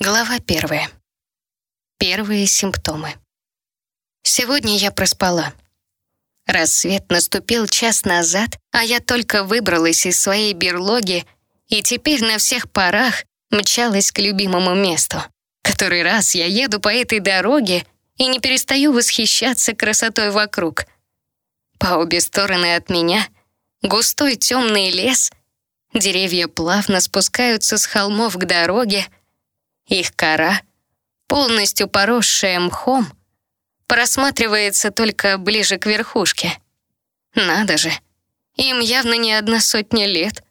Глава первая. Первые симптомы. Сегодня я проспала. Рассвет наступил час назад, а я только выбралась из своей берлоги и теперь на всех парах мчалась к любимому месту. Который раз я еду по этой дороге и не перестаю восхищаться красотой вокруг. По обе стороны от меня густой темный лес, деревья плавно спускаются с холмов к дороге, их кора, полностью поросшая мхом, просматривается только ближе к верхушке. Надо же, им явно не одна сотня лет.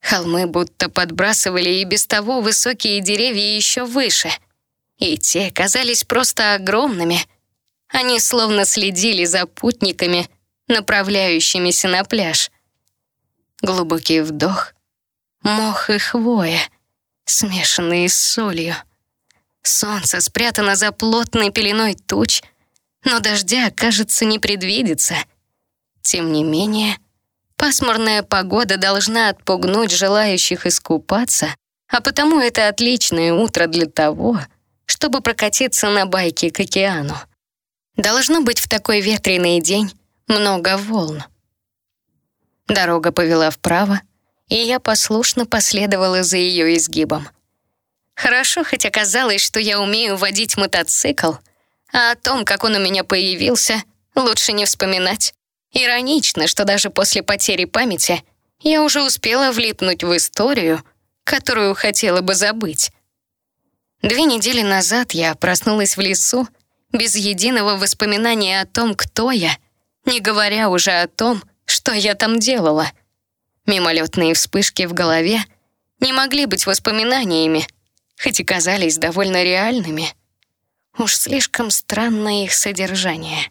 Холмы будто подбрасывали и без того высокие деревья еще выше. И те казались просто огромными. Они словно следили за путниками, направляющимися на пляж. Глубокий вдох, мох и хвоя — смешанные с солью. Солнце спрятано за плотной пеленой туч, но дождя, кажется, не предвидится. Тем не менее, пасмурная погода должна отпугнуть желающих искупаться, а потому это отличное утро для того, чтобы прокатиться на байке к океану. Должно быть в такой ветреный день много волн. Дорога повела вправо, и я послушно последовала за ее изгибом. Хорошо хоть оказалось, что я умею водить мотоцикл, а о том, как он у меня появился, лучше не вспоминать. Иронично, что даже после потери памяти я уже успела влипнуть в историю, которую хотела бы забыть. Две недели назад я проснулась в лесу без единого воспоминания о том, кто я, не говоря уже о том, что я там делала — Мимолетные вспышки в голове не могли быть воспоминаниями, хоть и казались довольно реальными. Уж слишком странное их содержание.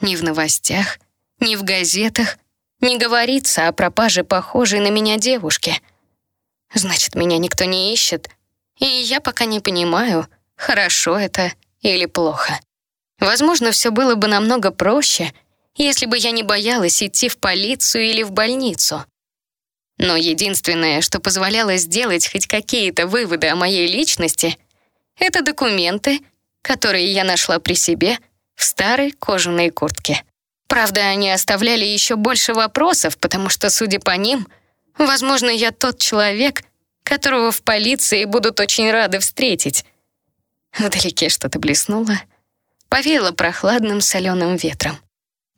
Ни в новостях, ни в газетах не говорится о пропаже похожей на меня девушки. Значит, меня никто не ищет, и я пока не понимаю, хорошо это или плохо. Возможно, все было бы намного проще, если бы я не боялась идти в полицию или в больницу. Но единственное, что позволяло сделать хоть какие-то выводы о моей личности, это документы, которые я нашла при себе в старой кожаной куртке. Правда, они оставляли еще больше вопросов, потому что, судя по ним, возможно, я тот человек, которого в полиции будут очень рады встретить. Вдалеке что-то блеснуло, повеяло прохладным соленым ветром.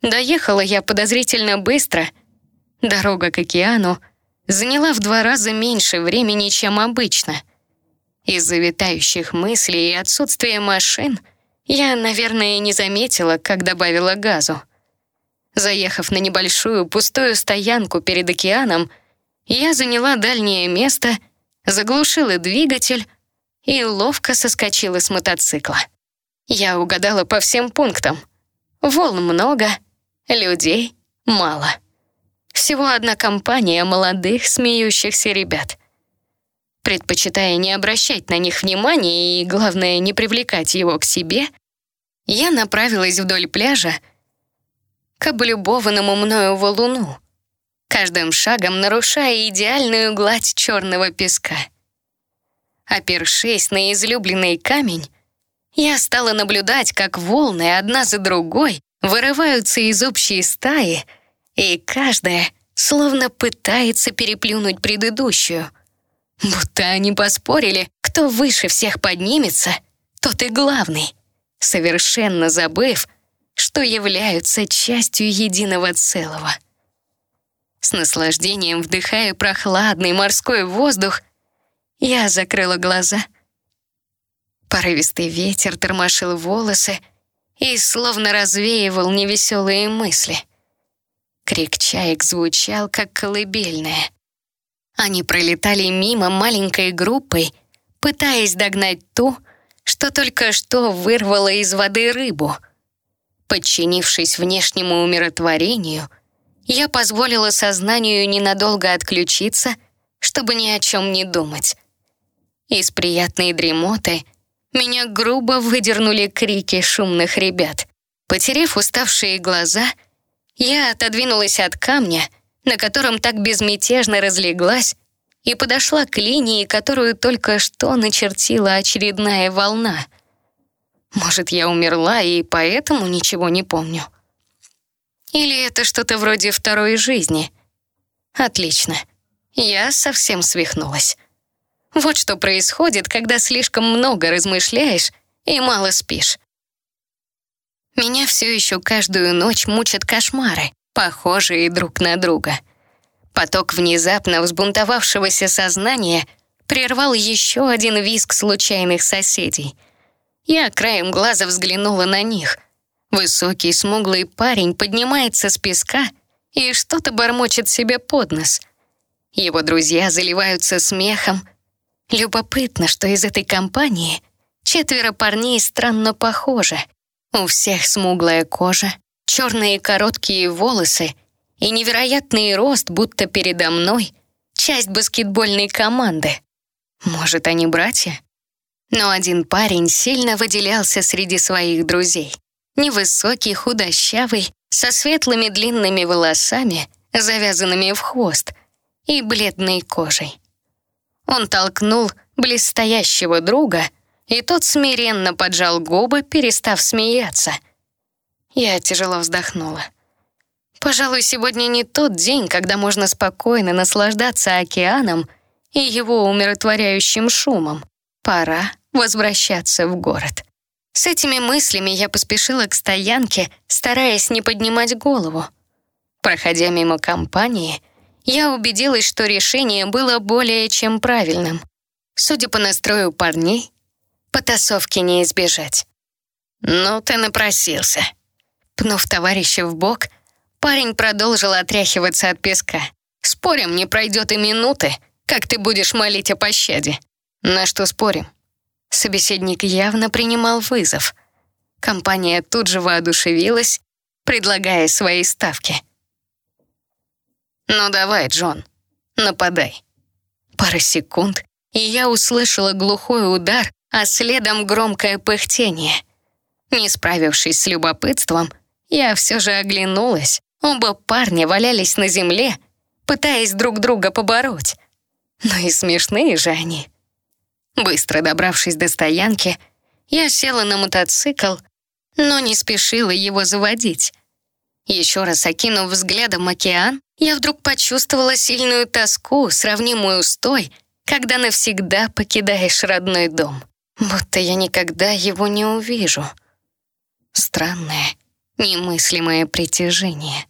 Доехала я подозрительно быстро. Дорога к океану заняла в два раза меньше времени, чем обычно. Из-за витающих мыслей и отсутствия машин я, наверное, не заметила, как добавила газу. Заехав на небольшую пустую стоянку перед океаном, я заняла дальнее место, заглушила двигатель и ловко соскочила с мотоцикла. Я угадала по всем пунктам. Волн много, людей мало. Всего одна компания молодых, смеющихся ребят. Предпочитая не обращать на них внимания и, главное, не привлекать его к себе, я направилась вдоль пляжа к облюбованному мною валуну, каждым шагом нарушая идеальную гладь черного песка. Опершись на излюбленный камень, я стала наблюдать, как волны одна за другой вырываются из общей стаи — и каждая словно пытается переплюнуть предыдущую. Будто они поспорили, кто выше всех поднимется, тот и главный, совершенно забыв, что являются частью единого целого. С наслаждением вдыхая прохладный морской воздух, я закрыла глаза. Порывистый ветер тормошил волосы и словно развеивал невеселые мысли — Крик чаек звучал, как колыбельная. Они пролетали мимо маленькой группой, пытаясь догнать ту, что только что вырвала из воды рыбу. Подчинившись внешнему умиротворению, я позволила сознанию ненадолго отключиться, чтобы ни о чем не думать. Из приятной дремоты меня грубо выдернули крики шумных ребят. Потерев уставшие глаза — я отодвинулась от камня, на котором так безмятежно разлеглась, и подошла к линии, которую только что начертила очередная волна. Может, я умерла и поэтому ничего не помню? Или это что-то вроде второй жизни? Отлично. Я совсем свихнулась. Вот что происходит, когда слишком много размышляешь и мало спишь. Меня все еще каждую ночь мучат кошмары, похожие друг на друга. Поток внезапно взбунтовавшегося сознания прервал еще один визг случайных соседей. Я краем глаза взглянула на них. Высокий, смуглый парень поднимается с песка и что-то бормочет себе под нос. Его друзья заливаются смехом. Любопытно, что из этой компании четверо парней странно похожи. У всех смуглая кожа, черные короткие волосы и невероятный рост, будто передо мной, часть баскетбольной команды. Может, они братья? Но один парень сильно выделялся среди своих друзей. Невысокий, худощавый, со светлыми длинными волосами, завязанными в хвост, и бледной кожей. Он толкнул близстоящего друга, и тот смиренно поджал губы, перестав смеяться. Я тяжело вздохнула. Пожалуй, сегодня не тот день, когда можно спокойно наслаждаться океаном и его умиротворяющим шумом. Пора возвращаться в город. С этими мыслями я поспешила к стоянке, стараясь не поднимать голову. Проходя мимо компании, я убедилась, что решение было более чем правильным. Судя по настрою парней, потасовки не избежать. «Ну, ты напросился». Пнув товарища в бок, парень продолжил отряхиваться от песка. «Спорим, не пройдет и минуты, как ты будешь молить о пощаде». «На что спорим?» Собеседник явно принимал вызов. Компания тут же воодушевилась, предлагая свои ставки. «Ну давай, Джон, нападай». Пара секунд, и я услышала глухой удар, а следом громкое пыхтение. Не справившись с любопытством, я все же оглянулась. Оба парня валялись на земле, пытаясь друг друга побороть. Ну и смешные же они. Быстро добравшись до стоянки, я села на мотоцикл, но не спешила его заводить. Еще раз окинув взглядом океан, я вдруг почувствовала сильную тоску, сравнимую с той, когда навсегда покидаешь родной дом. Будто я никогда его не увижу. Странное, немыслимое притяжение.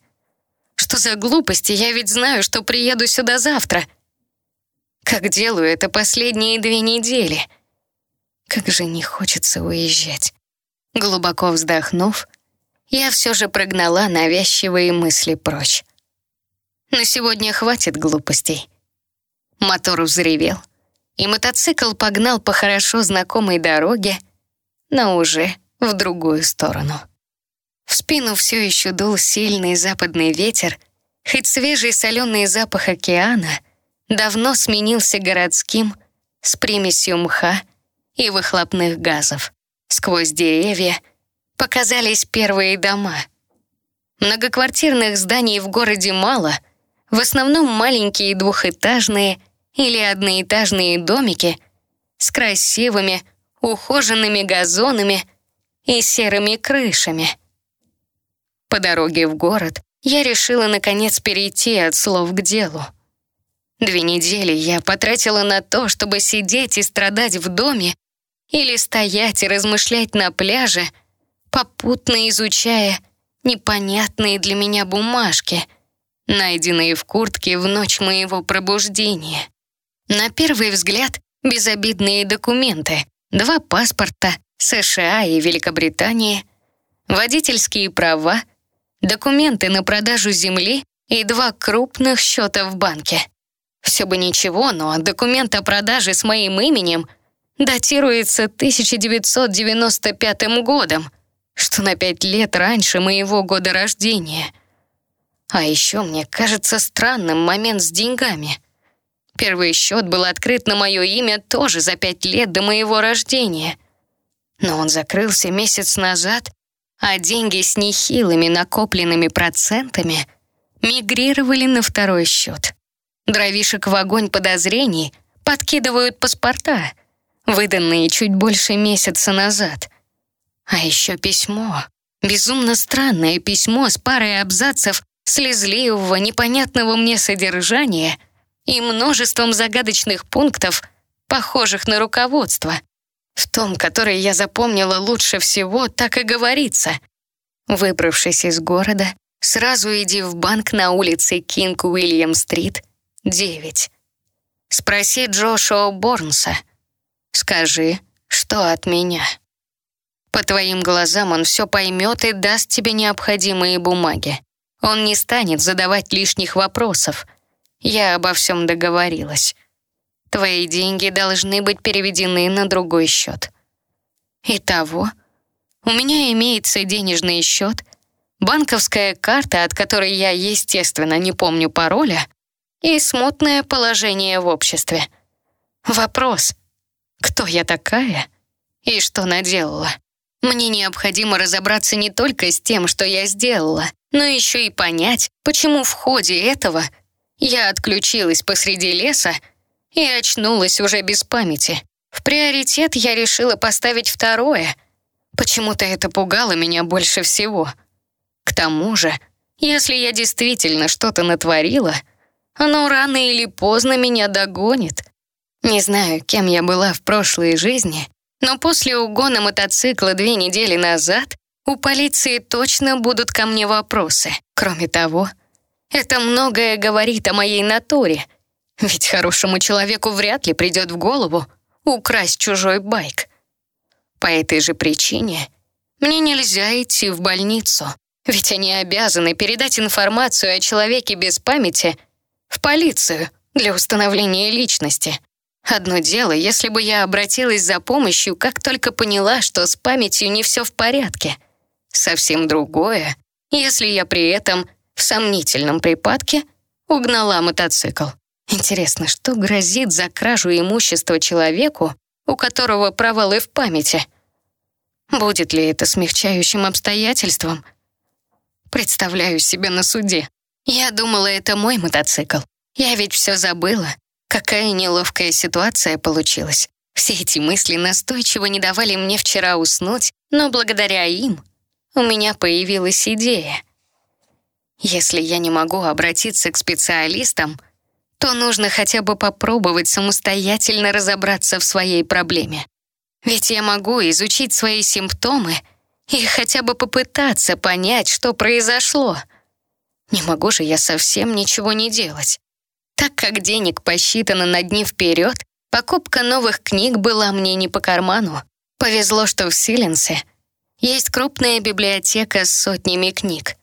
Что за глупости? Я ведь знаю, что приеду сюда завтра. Как делаю это последние две недели. Как же не хочется уезжать. Глубоко вздохнув, я все же прогнала навязчивые мысли прочь. На сегодня хватит глупостей. Мотор взревел, и мотоцикл погнал по хорошо знакомой дороге, но уже в другую сторону. В спину все еще дул сильный западный ветер, хоть свежий соленый запах океана давно сменился городским с примесью мха и выхлопных газов. Сквозь деревья показались первые дома. Многоквартирных зданий в городе мало, в основном маленькие двухэтажные или одноэтажные домики с красивыми, ухоженными газонами и серыми крышами. По дороге в город я решила наконец перейти от слов к делу. Две недели я потратила на то, чтобы сидеть и страдать в доме или стоять и размышлять на пляже — попутно изучая непонятные для меня бумажки, найденные в куртке в ночь моего пробуждения. На первый взгляд безобидные документы, два паспорта США и Великобритании, водительские права, документы на продажу земли и два крупных счета в банке. Все бы ничего, но документ о продаже с моим именем датируется 1995 годом — что на пять лет раньше моего года рождения. А еще мне кажется странным момент с деньгами. Первый счет был открыт на мое имя тоже за пять лет до моего рождения. Но он закрылся месяц назад, а деньги с нехилыми накопленными процентами мигрировали на второй счет. Дровишек в огонь подозрений подкидывают паспорта, выданные чуть больше месяца назад. А еще письмо. Безумно странное письмо с парой абзацев слезливого, непонятного мне содержания и множеством загадочных пунктов, похожих на руководство. В том, который я запомнила лучше всего, так и говорится. Выбравшись из города, сразу иди в банк на улице Кинг Уильям-стрит, 9. Спроси Джошуа Борнса. Скажи, что от меня. По твоим глазам он все поймет и даст тебе необходимые бумаги. Он не станет задавать лишних вопросов. Я обо всем договорилась. Твои деньги должны быть переведены на другой счет. Итого, у меня имеется денежный счет, банковская карта, от которой я, естественно, не помню пароля, и смутное положение в обществе. Вопрос, кто я такая и что наделала? Мне необходимо разобраться не только с тем, что я сделала, но еще и понять, почему в ходе этого я отключилась посреди леса и очнулась уже без памяти. В приоритет я решила поставить второе. Почему-то это пугало меня больше всего. К тому же, если я действительно что-то натворила, оно рано или поздно меня догонит. Не знаю, кем я была в прошлой жизни, но после угона мотоцикла две недели назад у полиции точно будут ко мне вопросы. Кроме того, это многое говорит о моей натуре, ведь хорошему человеку вряд ли придет в голову украсть чужой байк. По этой же причине мне нельзя идти в больницу, ведь они обязаны передать информацию о человеке без памяти в полицию для установления личности. Одно дело, если бы я обратилась за помощью, как только поняла, что с памятью не все в порядке. Совсем другое, если я при этом в сомнительном припадке угнала мотоцикл. Интересно, что грозит за кражу имущества человеку, у которого провалы в памяти? Будет ли это смягчающим обстоятельством? Представляю себя на суде. Я думала, это мой мотоцикл. Я ведь все забыла. Какая неловкая ситуация получилась. Все эти мысли настойчиво не давали мне вчера уснуть, но благодаря им у меня появилась идея. Если я не могу обратиться к специалистам, то нужно хотя бы попробовать самостоятельно разобраться в своей проблеме. Ведь я могу изучить свои симптомы и хотя бы попытаться понять, что произошло. Не могу же я совсем ничего не делать. Так как денег посчитано на дни вперед, покупка новых книг была мне не по карману. Повезло, что в Силенсе есть крупная библиотека с сотнями книг.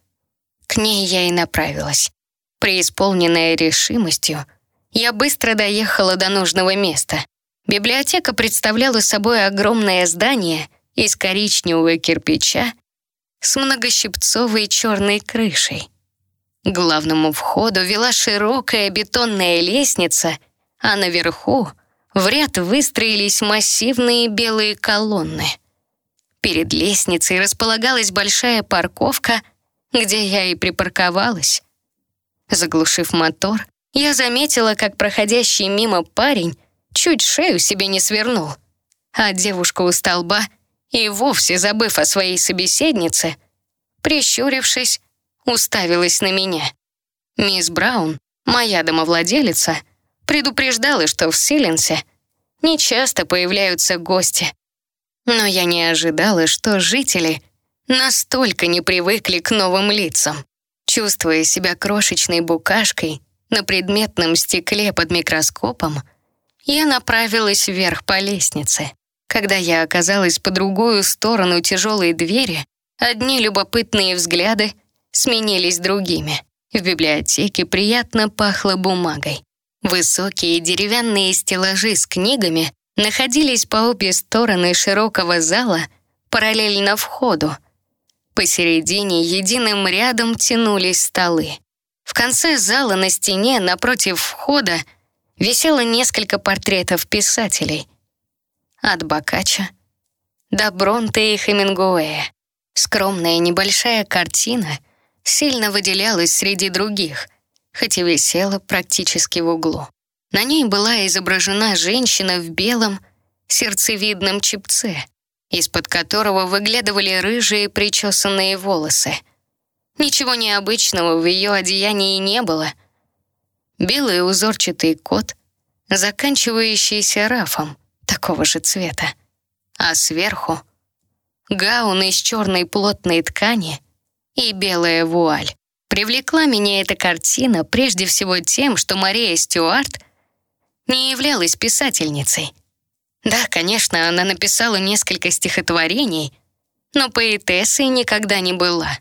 К ней я и направилась. Преисполненная решимостью, я быстро доехала до нужного места. Библиотека представляла собой огромное здание из коричневого кирпича с многощипцовой черной крышей. К главному входу вела широкая бетонная лестница, а наверху в ряд выстроились массивные белые колонны. Перед лестницей располагалась большая парковка, где я и припарковалась. Заглушив мотор, я заметила, как проходящий мимо парень чуть шею себе не свернул, а девушка у столба, и вовсе забыв о своей собеседнице, прищурившись, уставилась на меня. Мисс Браун, моя домовладелица, предупреждала, что в Силенсе нечасто появляются гости. Но я не ожидала, что жители настолько не привыкли к новым лицам. Чувствуя себя крошечной букашкой на предметном стекле под микроскопом, я направилась вверх по лестнице. Когда я оказалась по другую сторону тяжелой двери, одни любопытные взгляды — сменились другими. В библиотеке приятно пахло бумагой. Высокие деревянные стеллажи с книгами находились по обе стороны широкого зала, параллельно входу. Посередине единым рядом тянулись столы. В конце зала на стене напротив входа висело несколько портретов писателей. От Бокаччо до Бронте и Хемингуэя. Скромная небольшая картина сильно выделялась среди других, хоть и висела практически в углу. На ней была изображена женщина в белом сердцевидном чипце, из-под которого выглядывали рыжие причесанные волосы. Ничего необычного в ее одеянии не было. Белый узорчатый кот, заканчивающийся рафом такого же цвета, а сверху — гаун из черной плотной ткани и белая вуаль. Привлекла меня эта картина прежде всего тем, что Мария Стюарт не являлась писательницей. Да, конечно, она написала несколько стихотворений, но поэтессой никогда не была.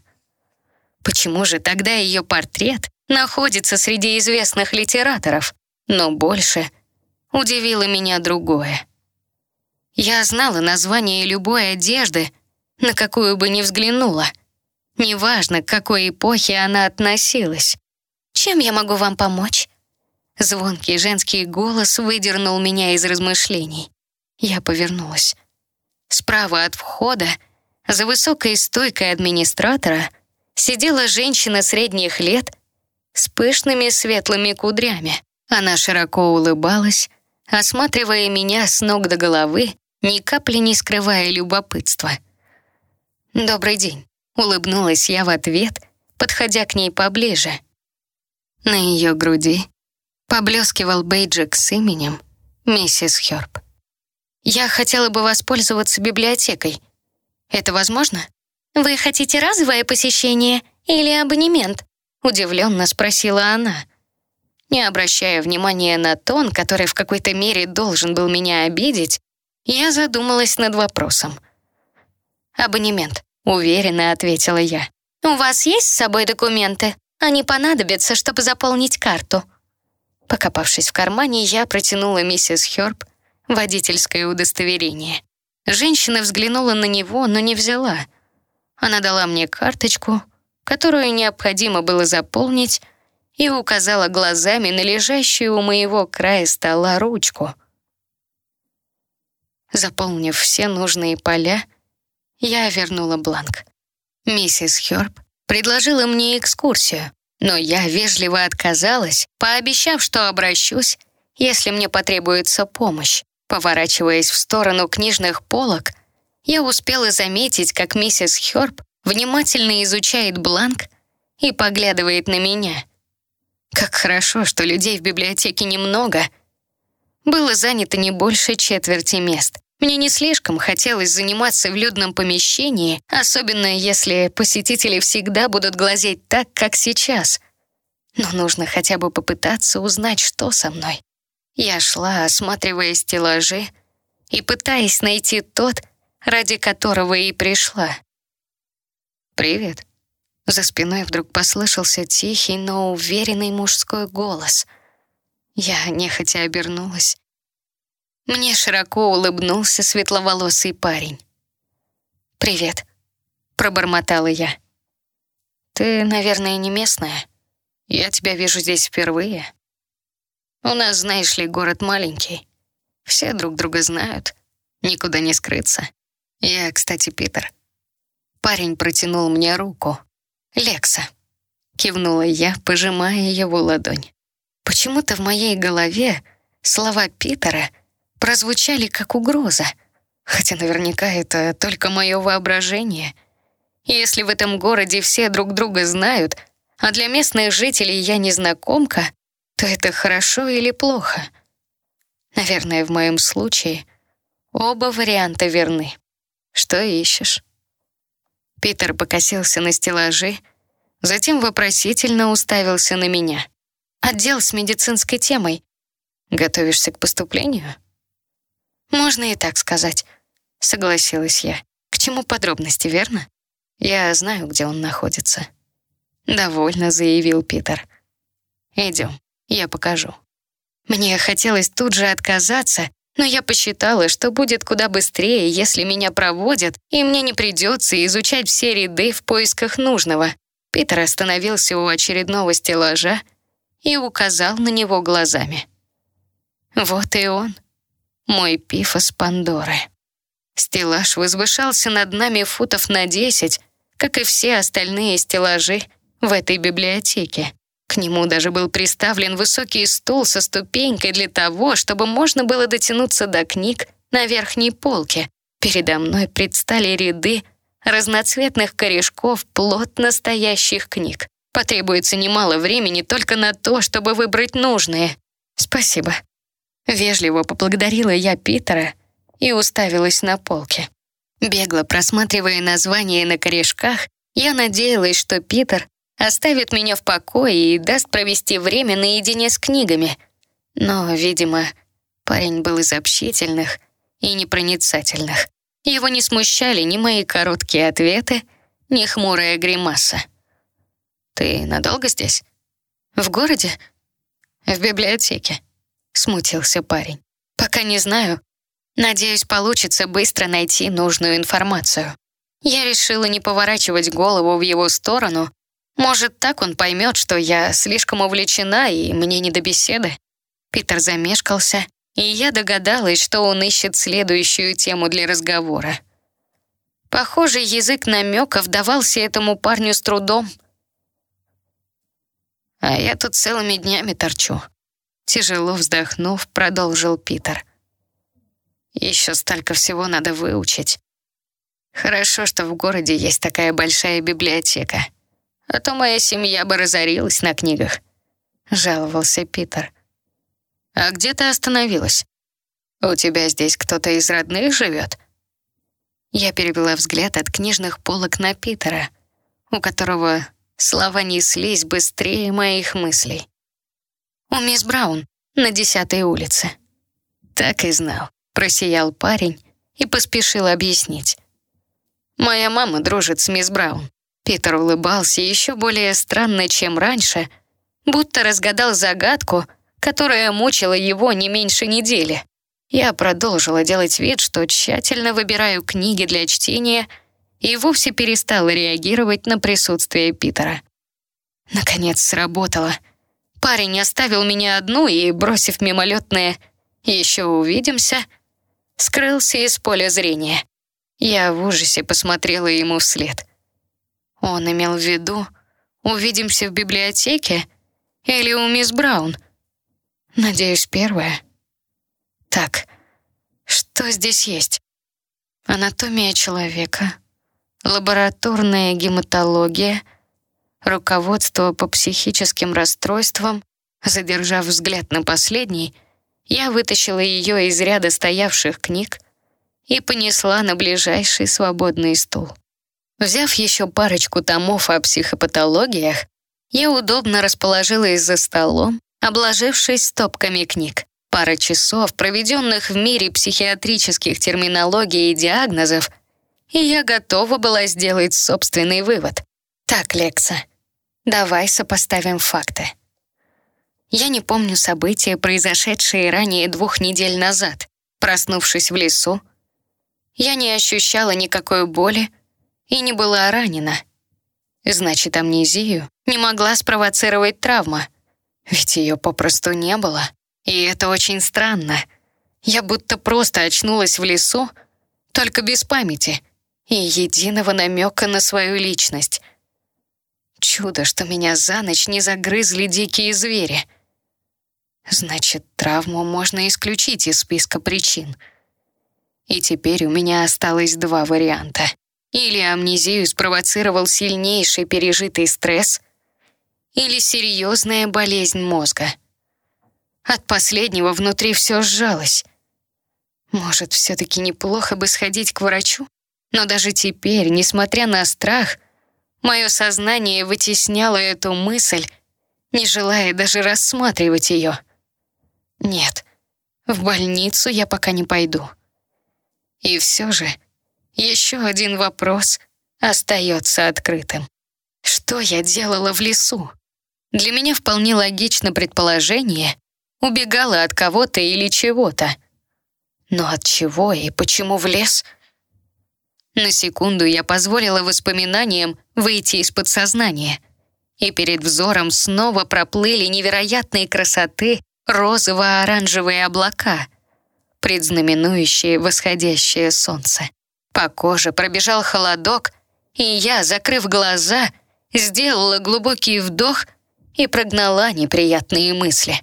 Почему же тогда ее портрет находится среди известных литераторов? Но больше удивило меня другое. Я знала название любой одежды, на какую бы ни взглянула — Неважно, к какой эпохе она относилась. «Чем я могу вам помочь?» Звонкий женский голос выдернул меня из размышлений. Я повернулась. Справа от входа, за высокой стойкой администратора, сидела женщина средних лет с пышными светлыми кудрями. Она широко улыбалась, осматривая меня с ног до головы, ни капли не скрывая любопытства. «Добрый день», Улыбнулась я в ответ, подходя к ней поближе. На ее груди поблескивал бейджик с именем миссис Хёрб. «Я хотела бы воспользоваться библиотекой. Это возможно?» «Вы хотите разовое посещение или абонемент?» Удивленно спросила она. Не обращая внимания на тон, который в какой-то мере должен был меня обидеть, я задумалась над вопросом. «Абонемент. Уверенно ответила я. «У вас есть с собой документы? Они понадобятся, чтобы заполнить карту». Покопавшись в кармане, я протянула миссис Хёрб водительское удостоверение. Женщина взглянула на него, но не взяла. Она дала мне карточку, которую необходимо было заполнить, и указала глазами на лежащую у моего края стола ручку. Заполнив все нужные поля, я вернула бланк. Миссис Хёрб предложила мне экскурсию, но я вежливо отказалась, пообещав, что обращусь, если мне потребуется помощь. Поворачиваясь в сторону книжных полок, я успела заметить, как миссис Хёрб внимательно изучает бланк и поглядывает на меня. Как хорошо, что людей в библиотеке немного. Было занято не больше четверти мест. Мне не слишком хотелось заниматься в людном помещении, особенно если посетители всегда будут глазеть так, как сейчас. Но нужно хотя бы попытаться узнать, что со мной. Я шла, осматривая стеллажи и пытаясь найти тот, ради которого и пришла. «Привет». За спиной вдруг послышался тихий, но уверенный мужской голос. Я нехотя обернулась мне широко улыбнулся светловолосый парень. «Привет», — пробормотала я. «Ты, наверное, не местная. Я тебя вижу здесь впервые. У нас, знаешь ли, город маленький. Все друг друга знают, никуда не скрыться. Я, кстати, Питер». Парень протянул мне руку. «Лекса», — кивнула я, пожимая его ладонь. Почему-то в моей голове слова Питера — прозвучали как угроза, хотя наверняка это только мое воображение. Если в этом городе все друг друга знают, а для местных жителей я незнакомка, то это хорошо или плохо? Наверное, в моем случае оба варианта верны. Что ищешь? Питер покосился на стеллажи, затем вопросительно уставился на меня. Отдел с медицинской темой. Готовишься к поступлению? «Можно и так сказать», — согласилась я. «К чему подробности, верно? Я знаю, где он находится». «Довольно», — заявил Питер. «Идем, я покажу». Мне хотелось тут же отказаться, но я посчитала, что будет куда быстрее, если меня проводят, и мне не придется изучать все ряды в поисках нужного. Питер остановился у очередного стеллажа и указал на него глазами. Вот и он мой пифос Пандоры. Стеллаж возвышался над нами футов на десять, как и все остальные стеллажи в этой библиотеке. К нему даже был приставлен высокий стул со ступенькой для того, чтобы можно было дотянуться до книг на верхней полке. Передо мной предстали ряды разноцветных корешков плотно стоящих книг. Потребуется немало времени только на то, чтобы выбрать нужные. Спасибо. Вежливо поблагодарила я Питера и уставилась на полке. Бегло просматривая названия на корешках, я надеялась, что Питер оставит меня в покое и даст провести время наедине с книгами. Но, видимо, парень был из общительных и непроницательных. Его не смущали ни мои короткие ответы, ни хмурая гримаса. «Ты надолго здесь? В городе? В библиотеке?» — смутился парень. «Пока не знаю. Надеюсь, получится быстро найти нужную информацию». Я решила не поворачивать голову в его сторону. Может, так он поймет, что я слишком увлечена и мне не до беседы. Питер замешкался, и я догадалась, что он ищет следующую тему для разговора. Похоже, язык намеков давался этому парню с трудом. «А я тут целыми днями торчу», — тяжело вздохнув, продолжил Питер. «Еще столько всего надо выучить. Хорошо, что в городе есть такая большая библиотека, а то моя семья бы разорилась на книгах», — жаловался Питер. «А где ты остановилась? У тебя здесь кто-то из родных живет?» Я перевела взгляд от книжных полок на Питера, у которого слова неслись быстрее моих мыслей. «У мисс Браун на десятой улице». «Так и знал», — просиял парень и поспешил объяснить. «Моя мама дружит с мисс Браун». Питер улыбался еще более странно, чем раньше, будто разгадал загадку, которая мучила его не меньше недели. Я продолжила делать вид, что тщательно выбираю книги для чтения и вовсе перестала реагировать на присутствие Питера. Наконец сработало. Парень оставил меня одну и, бросив мимолетное «еще увидимся», скрылся из поля зрения. Я в ужасе посмотрела ему вслед. Он имел в виду «увидимся в библиотеке» или у мисс Браун — Надеюсь, первое. Так, что здесь есть? Анатомия человека, лабораторная гематология, руководство по психическим расстройствам. Задержав взгляд на последний, я вытащила ее из ряда стоявших книг и понесла на ближайший свободный стул. Взяв еще парочку томов о психопатологиях, я удобно расположилась за столом обложившись стопками книг. Пара часов, проведенных в мире психиатрических терминологий и диагнозов, и я готова была сделать собственный вывод. Так, Лекса, давай сопоставим факты. Я не помню события, произошедшие ранее двух недель назад. Проснувшись в лесу, я не ощущала никакой боли и не была ранена. Значит, амнезию не могла спровоцировать травма — ведь ее попросту не было. И это очень странно. Я будто просто очнулась в лесу, только без памяти и единого намека на свою личность. Чудо, что меня за ночь не загрызли дикие звери. Значит, травму можно исключить из списка причин. И теперь у меня осталось два варианта. Или амнезию спровоцировал сильнейший пережитый стресс, или серьезная болезнь мозга. От последнего внутри все сжалось. Может, все-таки неплохо бы сходить к врачу? Но даже теперь, несмотря на страх, мое сознание вытесняло эту мысль, не желая даже рассматривать ее. Нет, в больницу я пока не пойду. И все же еще один вопрос остается открытым. Что я делала в лесу? Для меня вполне логично предположение, убегала от кого-то или чего-то. Но от чего и почему в лес? На секунду я позволила воспоминаниям выйти из подсознания, и перед взором снова проплыли невероятные красоты розово-оранжевые облака, предзнаменующие восходящее солнце. По коже пробежал холодок, и я, закрыв глаза, сделала глубокий вдох и прогнала неприятные мысли.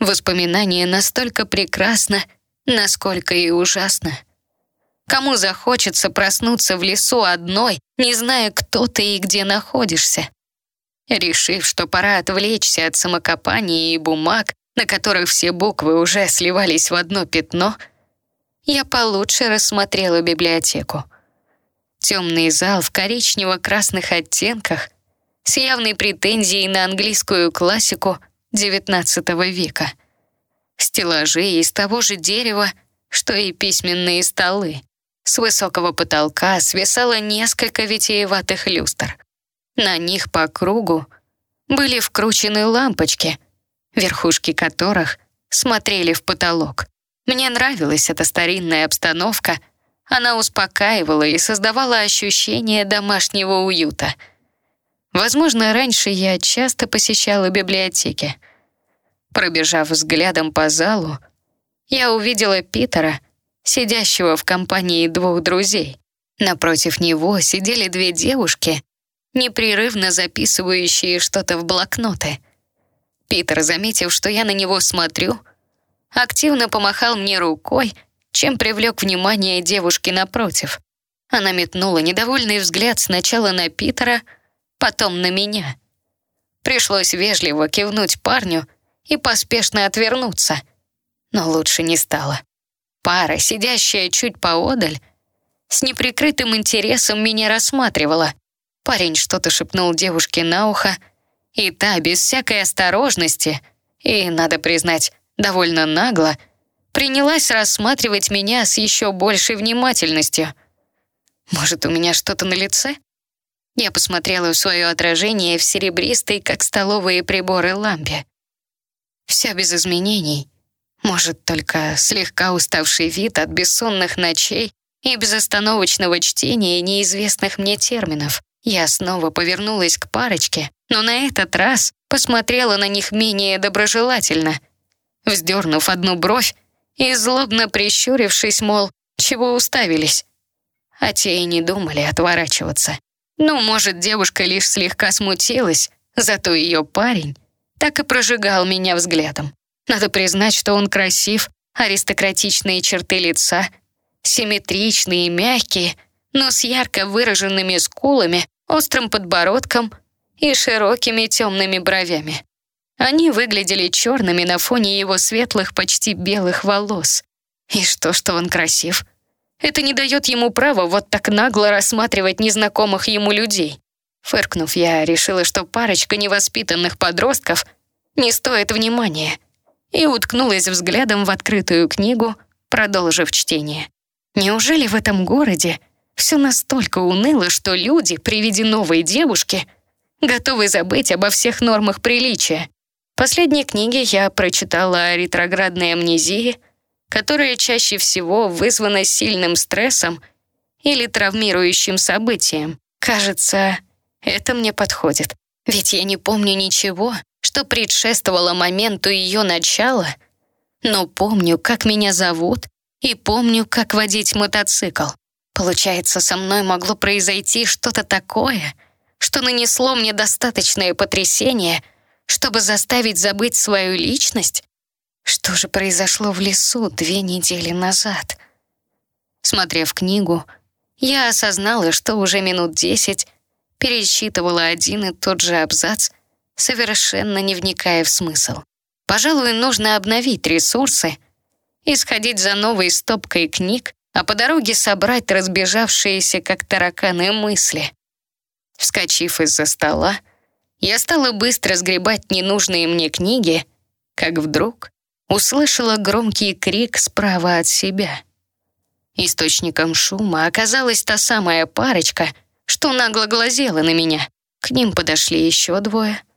Воспоминание настолько прекрасно, насколько и ужасно. Кому захочется проснуться в лесу одной, не зная, кто ты и где находишься? Решив, что пора отвлечься от самокопания и бумаг, на которых все буквы уже сливались в одно пятно, я получше рассмотрела библиотеку. Темный зал в коричнево-красных оттенках с явной претензией на английскую классику XIX века. Стеллажи из того же дерева, что и письменные столы. С высокого потолка свисало несколько витиеватых люстр. На них по кругу были вкручены лампочки, верхушки которых смотрели в потолок. Мне нравилась эта старинная обстановка. Она успокаивала и создавала ощущение домашнего уюта. Возможно, раньше я часто посещала библиотеки. Пробежав взглядом по залу, я увидела Питера — сидящего в компании двух друзей. Напротив него сидели две девушки, непрерывно записывающие что-то в блокноты. Питер, заметив, что я на него смотрю, активно помахал мне рукой, чем привлек внимание девушки напротив. Она метнула недовольный взгляд сначала на Питера, потом на меня. Пришлось вежливо кивнуть парню и поспешно отвернуться, но лучше не стало. Пара, сидящая чуть поодаль, с неприкрытым интересом меня рассматривала. Парень что-то шепнул девушке на ухо, и та, без всякой осторожности, и, надо признать, довольно нагло, принялась рассматривать меня с еще большей внимательностью. Может, у меня что-то на лице? Я посмотрела в свое отражение в серебристой, как столовые приборы, лампе. Все без изменений. Может, только слегка уставший вид от бессонных ночей и безостановочного чтения неизвестных мне терминов. Я снова повернулась к парочке, но на этот раз посмотрела на них менее доброжелательно, вздернув одну бровь и злобно прищурившись, мол, чего уставились. А те и не думали отворачиваться. Ну, может, девушка лишь слегка смутилась, зато ее парень так и прожигал меня взглядом. Надо признать, что он красив, аристократичные черты лица, симметричные и мягкие, но с ярко выраженными скулами, острым подбородком и широкими темными бровями. Они выглядели черными на фоне его светлых, почти белых волос. И что, что он красив? Это не дает ему права вот так нагло рассматривать незнакомых ему людей. Фыркнув, я решила, что парочка невоспитанных подростков не стоит внимания — и уткнулась взглядом в открытую книгу, продолжив чтение. Неужели в этом городе все настолько уныло, что люди при виде новой девушки готовы забыть обо всех нормах приличия? Последней книге я прочитала о ретроградной амнезии, которая чаще всего вызвана сильным стрессом или травмирующим событием. Кажется, это мне подходит. Ведь я не помню ничего, что предшествовало моменту ее начала, но помню, как меня зовут, и помню, как водить мотоцикл. Получается, со мной могло произойти что-то такое, что нанесло мне достаточное потрясение, чтобы заставить забыть свою личность? Что же произошло в лесу две недели назад? Смотрев книгу, я осознала, что уже минут десять пересчитывала один и тот же абзац, совершенно не вникая в смысл. Пожалуй, нужно обновить ресурсы и сходить за новой стопкой книг, а по дороге собрать разбежавшиеся, как тараканы, мысли. Вскочив из-за стола, я стала быстро сгребать ненужные мне книги, как вдруг услышала громкий крик справа от себя. Источником шума оказалась та самая парочка, что нагло глазела на меня. К ним подошли еще двое —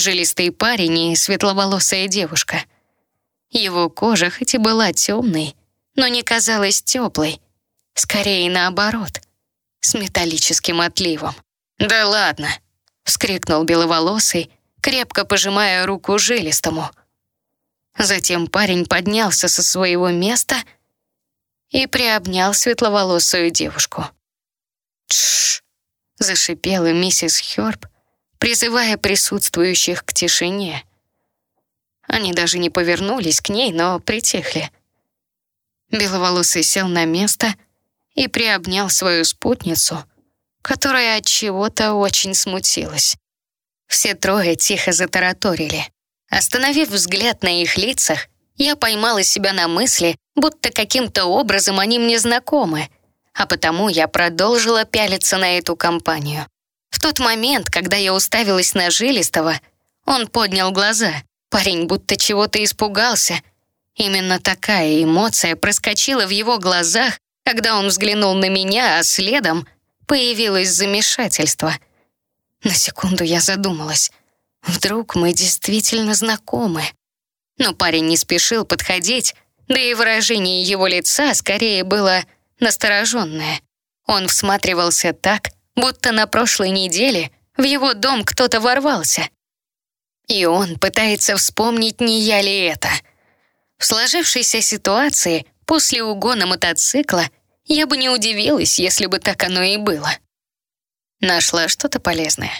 жилистый парень и светловолосая девушка. Его кожа хоть и была темной, но не казалась теплой, скорее наоборот, с металлическим отливом. «Да ладно!» — вскрикнул беловолосый, крепко пожимая руку жилистому. Затем парень поднялся со своего места и приобнял светловолосую девушку. «Тш!» — зашипела миссис Хёрб, призывая присутствующих к тишине. Они даже не повернулись к ней, но притихли. Беловолосый сел на место и приобнял свою спутницу, которая от чего-то очень смутилась. Все трое тихо затараторили. Остановив взгляд на их лицах, я поймала себя на мысли, будто каким-то образом они мне знакомы, а потому я продолжила пялиться на эту компанию. В тот момент, когда я уставилась на Жилистого, он поднял глаза. Парень будто чего-то испугался. Именно такая эмоция проскочила в его глазах, когда он взглянул на меня, а следом появилось замешательство. На секунду я задумалась. Вдруг мы действительно знакомы? Но парень не спешил подходить, да и выражение его лица скорее было настороженное. Он всматривался так, будто на прошлой неделе в его дом кто-то ворвался. И он пытается вспомнить, не я ли это. В сложившейся ситуации после угона мотоцикла я бы не удивилась, если бы так оно и было. Нашла что-то полезное.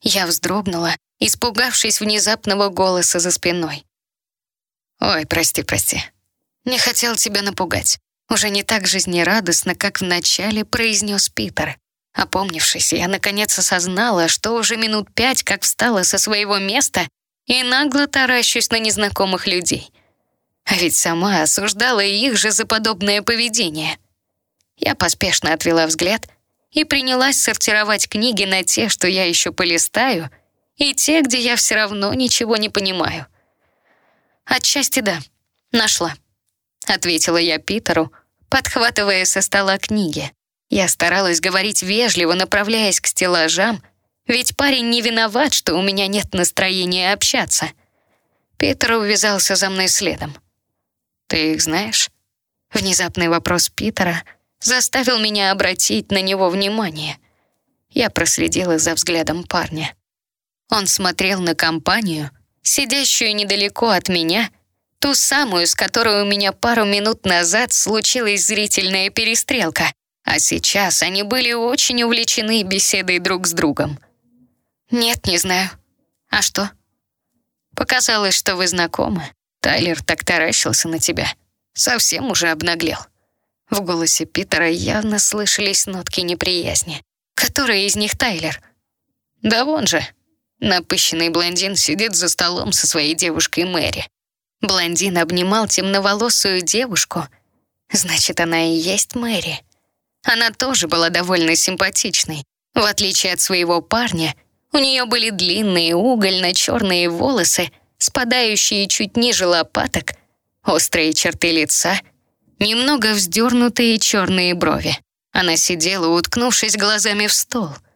Я вздрогнула, испугавшись внезапного голоса за спиной. «Ой, прости, прости. Не хотел тебя напугать». Уже не так жизнерадостно, как вначале произнес Питер. Опомнившись, я наконец осознала, что уже минут пять как встала со своего места и нагло таращусь на незнакомых людей. А ведь сама осуждала их же за подобное поведение. Я поспешно отвела взгляд и принялась сортировать книги на те, что я еще полистаю, и те, где я все равно ничего не понимаю. «Отчасти да, нашла», — ответила я Питеру, подхватывая со стола книги. Я старалась говорить вежливо, направляясь к стеллажам, ведь парень не виноват, что у меня нет настроения общаться. Питер увязался за мной следом. «Ты их знаешь?» Внезапный вопрос Питера заставил меня обратить на него внимание. Я проследила за взглядом парня. Он смотрел на компанию, сидящую недалеко от меня, ту самую, с которой у меня пару минут назад случилась зрительная перестрелка, а сейчас они были очень увлечены беседой друг с другом. «Нет, не знаю. А что?» «Показалось, что вы знакомы. Тайлер так таращился на тебя. Совсем уже обнаглел». В голосе Питера явно слышались нотки неприязни. «Который из них Тайлер?» «Да вон же, Напыщенный блондин сидит за столом со своей девушкой Мэри. Блондин обнимал темноволосую девушку. Значит, она и есть Мэри. Она тоже была довольно симпатичной. В отличие от своего парня, у нее были длинные угольно-черные волосы, спадающие чуть ниже лопаток, острые черты лица, немного вздернутые черные брови. Она сидела, уткнувшись глазами в стол —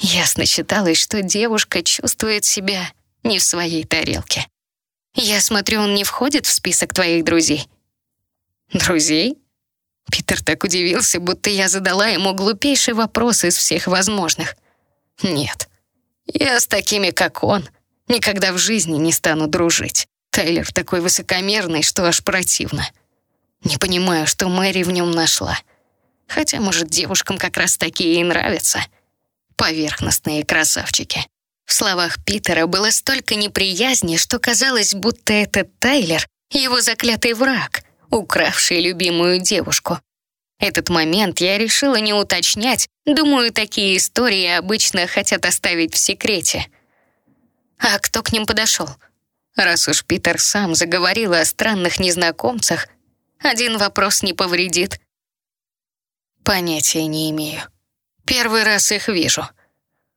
Ясно считалось, что девушка чувствует себя не в своей тарелке. «Я смотрю, он не входит в список твоих друзей». «Друзей?» Питер так удивился, будто я задала ему глупейший вопрос из всех возможных. «Нет, я с такими, как он, никогда в жизни не стану дружить. Тайлер такой высокомерный, что аж противно. Не понимаю, что Мэри в нем нашла. Хотя, может, девушкам как раз такие и нравятся» поверхностные красавчики. В словах Питера было столько неприязни, что казалось, будто этот Тайлер — его заклятый враг, укравший любимую девушку. Этот момент я решила не уточнять, думаю, такие истории обычно хотят оставить в секрете. А кто к ним подошел? Раз уж Питер сам заговорил о странных незнакомцах, один вопрос не повредит. Понятия не имею. Первый раз их вижу.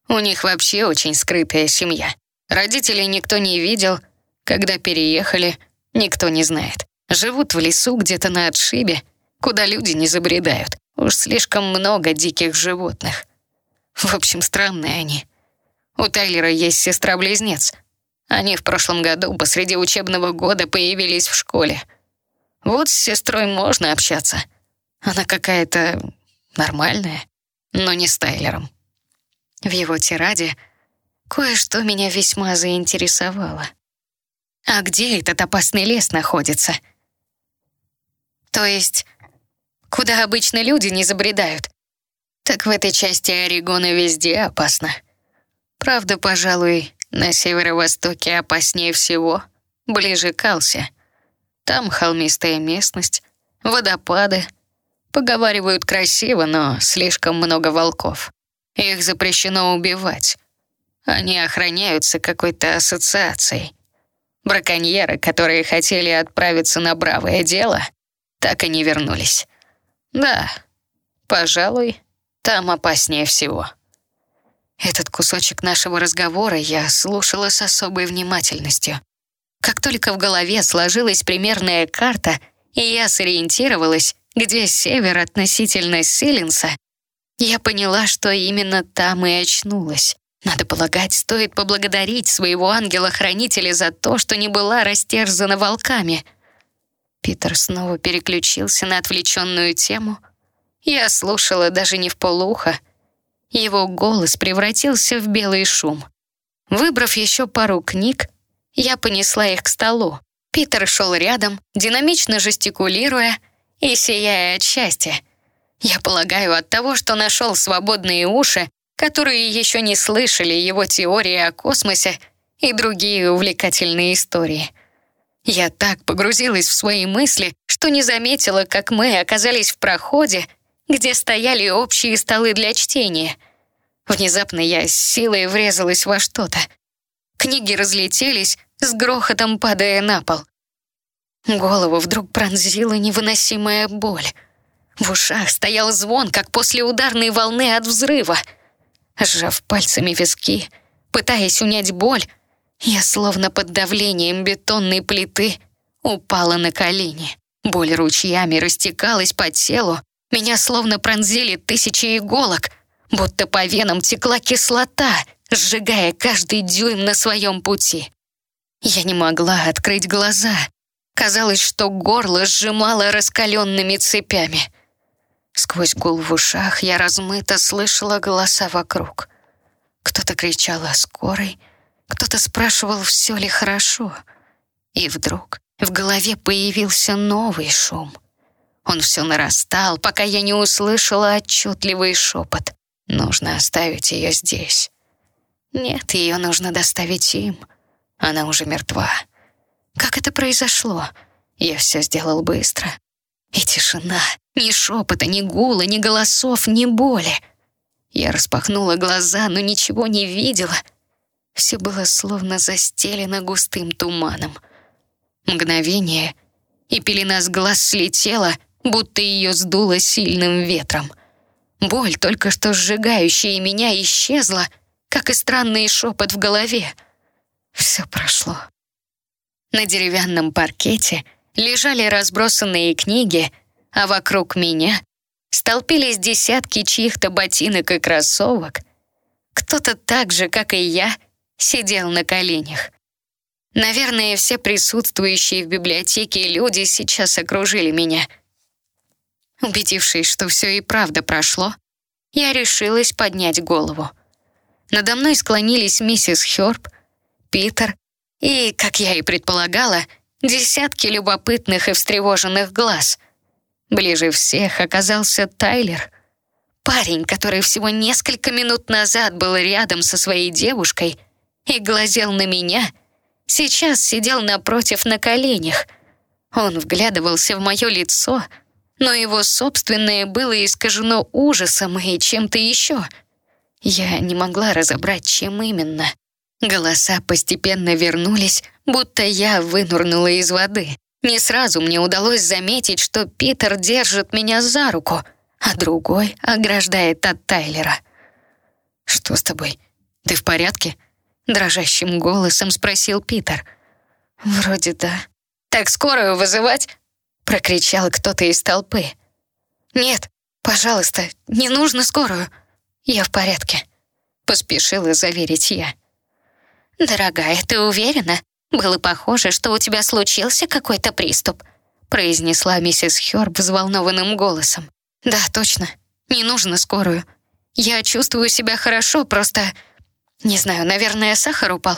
У них вообще очень скрытая семья. Родителей никто не видел. Когда переехали, никто не знает. Живут в лесу где-то на отшибе, куда люди не забредают. Уж слишком много диких животных. В общем, странные они. У Тайлера есть сестра-близнец. Они в прошлом году посреди учебного года появились в школе. Вот с сестрой можно общаться. Она какая-то нормальная но не с Тайлером. В его тираде кое-что меня весьма заинтересовало. А где этот опасный лес находится? То есть, куда обычно люди не забредают? Так в этой части Орегона везде опасно. Правда, пожалуй, на северо-востоке опаснее всего, ближе к Алсе. Там холмистая местность, водопады. Поговаривают красиво, но слишком много волков. Их запрещено убивать. Они охраняются какой-то ассоциацией. Браконьеры, которые хотели отправиться на бравое дело, так и не вернулись. Да, пожалуй, там опаснее всего. Этот кусочек нашего разговора я слушала с особой внимательностью. Как только в голове сложилась примерная карта, и я сориентировалась, где север относительно Силинса, я поняла, что именно там и очнулась. Надо полагать, стоит поблагодарить своего ангела-хранителя за то, что не была растерзана волками. Питер снова переключился на отвлеченную тему. Я слушала даже не в полуха. Его голос превратился в белый шум. Выбрав еще пару книг, я понесла их к столу. Питер шел рядом, динамично жестикулируя и сияя от счастья. Я полагаю, от того, что нашел свободные уши, которые еще не слышали его теории о космосе и другие увлекательные истории. Я так погрузилась в свои мысли, что не заметила, как мы оказались в проходе, где стояли общие столы для чтения. Внезапно я с силой врезалась во что-то. Книги разлетелись, с грохотом падая на пол. Голову вдруг пронзила невыносимая боль. В ушах стоял звон, как после ударной волны от взрыва — Сжав пальцами виски, пытаясь унять боль, я словно под давлением бетонной плиты упала на колени. Боль ручьями растекалась по телу, меня словно пронзили тысячи иголок, будто по венам текла кислота, сжигая каждый дюйм на своем пути. Я не могла открыть глаза. Казалось, что горло сжимало раскаленными цепями. Сквозь гул в ушах я размыто слышала голоса вокруг. Кто-то кричал о скорой, кто-то спрашивал, все ли хорошо. И вдруг в голове появился новый шум. Он все нарастал, пока я не услышала отчетливый шепот. Нужно оставить ее здесь. Нет, ее нужно доставить им. Она уже мертва. Как это произошло? Я все сделал быстро. И тишина. Ни шепота, ни гула, ни голосов, ни боли. Я распахнула глаза, но ничего не видела. Все было словно застелено густым туманом. Мгновение, и пелена с глаз слетела, будто ее сдуло сильным ветром. Боль, только что сжигающая меня, исчезла, как и странный шепот в голове. Все прошло. На деревянном паркете лежали разбросанные книги — а вокруг меня столпились десятки чьих-то ботинок и кроссовок. Кто-то так же, как и я, сидел на коленях. Наверное, все присутствующие в библиотеке люди сейчас окружили меня. Убедившись, что все и правда прошло, я решилась поднять голову. Надо мной склонились миссис Хёрб, Питер и, как я и предполагала, десятки любопытных и встревоженных глаз — Ближе всех оказался Тайлер. Парень, который всего несколько минут назад был рядом со своей девушкой и глазел на меня, сейчас сидел напротив на коленях. Он вглядывался в мое лицо, но его собственное было искажено ужасом и чем-то еще. Я не могла разобрать, чем именно. Голоса постепенно вернулись, будто я вынурнула из воды. Не сразу мне удалось заметить, что Питер держит меня за руку, а другой ограждает от Тайлера. «Что с тобой? Ты в порядке?» Дрожащим голосом спросил Питер. «Вроде да». «Так скорую вызывать?» Прокричал кто-то из толпы. «Нет, пожалуйста, не нужно скорую. Я в порядке», поспешила заверить я. «Дорогая, ты уверена?» «Было похоже, что у тебя случился какой-то приступ», произнесла миссис Хёрб взволнованным голосом. «Да, точно. Не нужно скорую. Я чувствую себя хорошо, просто... Не знаю, наверное, сахар упал.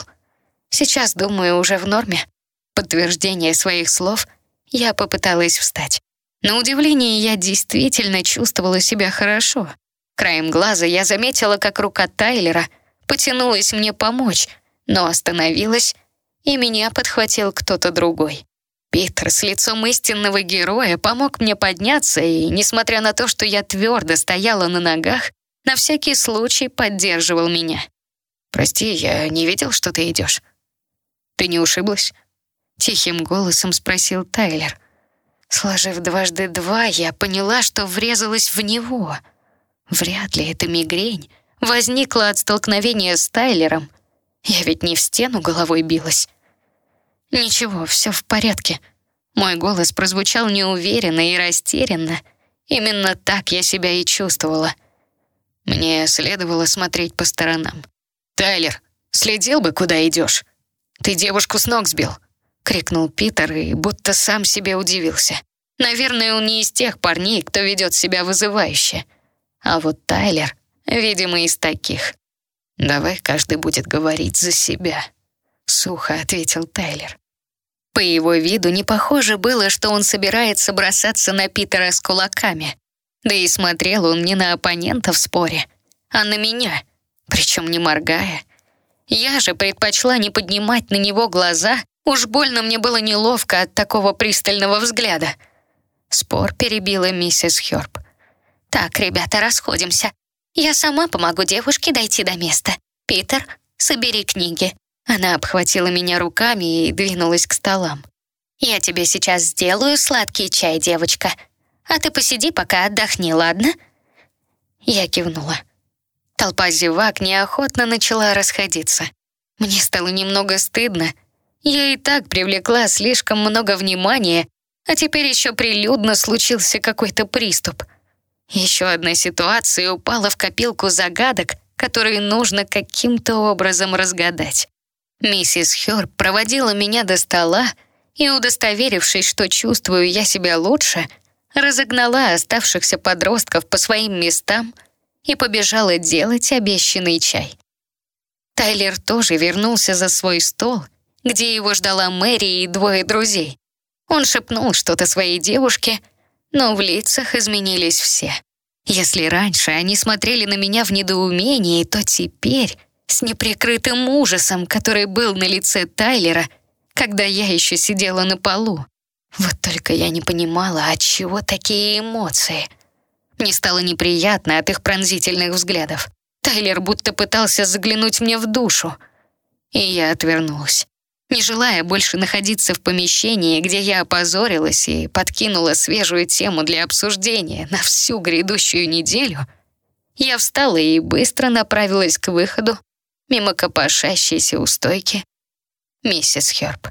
Сейчас, думаю, уже в норме». Подтверждение своих слов я попыталась встать. На удивление, я действительно чувствовала себя хорошо. Краем глаза я заметила, как рука Тайлера потянулась мне помочь, но остановилась, и меня подхватил кто-то другой. Питер с лицом истинного героя помог мне подняться, и, несмотря на то, что я твердо стояла на ногах, на всякий случай поддерживал меня. «Прости, я не видел, что ты идешь. Ты не ушиблась?» Тихим голосом спросил Тайлер. Сложив дважды два, я поняла, что врезалась в него. Вряд ли это мигрень возникла от столкновения с Тайлером. Я ведь не в стену головой билась. «Ничего, все в порядке». Мой голос прозвучал неуверенно и растерянно. Именно так я себя и чувствовала. Мне следовало смотреть по сторонам. «Тайлер, следил бы, куда идешь. Ты девушку с ног сбил», — крикнул Питер и будто сам себе удивился. Наверное, он не из тех парней, кто ведет себя вызывающе. А вот Тайлер, видимо, из таких. «Давай каждый будет говорить за себя», — сухо ответил Тайлер. По его виду не похоже было, что он собирается бросаться на Питера с кулаками. Да и смотрел он не на оппонента в споре, а на меня, причем не моргая. Я же предпочла не поднимать на него глаза, уж больно мне было неловко от такого пристального взгляда. Спор перебила миссис Хёрб. «Так, ребята, расходимся. Я сама помогу девушке дойти до места. Питер, собери книги. Она обхватила меня руками и двинулась к столам. «Я тебе сейчас сделаю сладкий чай, девочка. А ты посиди, пока отдохни, ладно?» Я кивнула. Толпа зевак неохотно начала расходиться. Мне стало немного стыдно. Я и так привлекла слишком много внимания, а теперь еще прилюдно случился какой-то приступ — еще одна ситуация упала в копилку загадок, которые нужно каким-то образом разгадать. Миссис Хёрб проводила меня до стола и, удостоверившись, что чувствую я себя лучше, разогнала оставшихся подростков по своим местам и побежала делать обещанный чай. Тайлер тоже вернулся за свой стол, где его ждала Мэри и двое друзей. Он шепнул что-то своей девушке — но в лицах изменились все. Если раньше они смотрели на меня в недоумении, то теперь с неприкрытым ужасом, который был на лице Тайлера, когда я еще сидела на полу. Вот только я не понимала, от чего такие эмоции. Мне стало неприятно от их пронзительных взглядов. Тайлер будто пытался заглянуть мне в душу. И я отвернулась. Не желая больше находиться в помещении, где я опозорилась и подкинула свежую тему для обсуждения на всю грядущую неделю, я встала и быстро направилась к выходу мимо копошащейся у стойки миссис Хёрб.